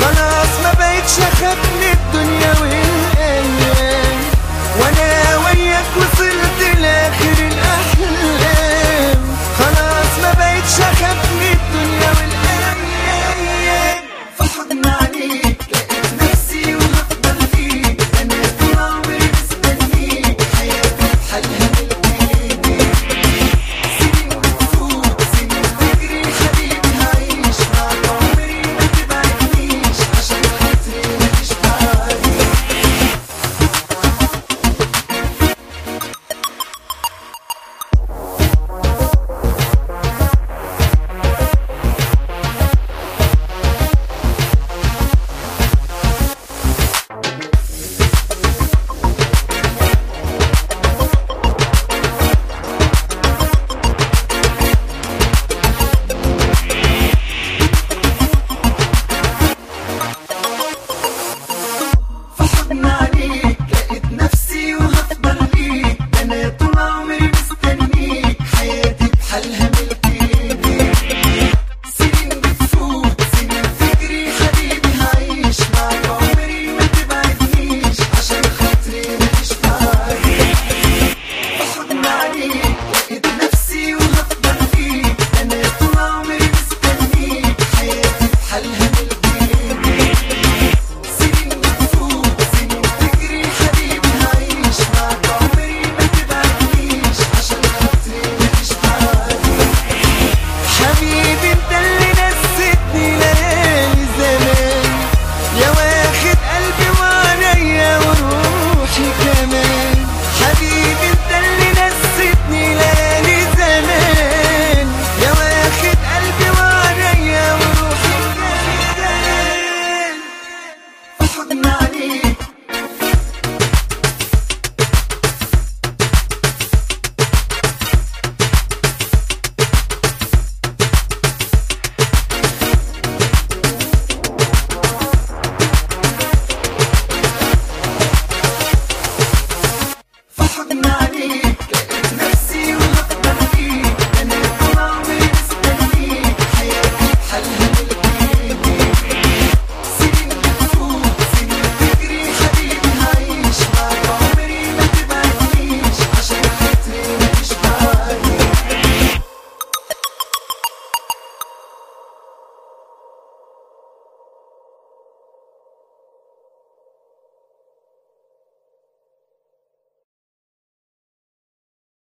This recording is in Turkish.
خلاص ما بقتش اخاف من الدنيا وهي Mani.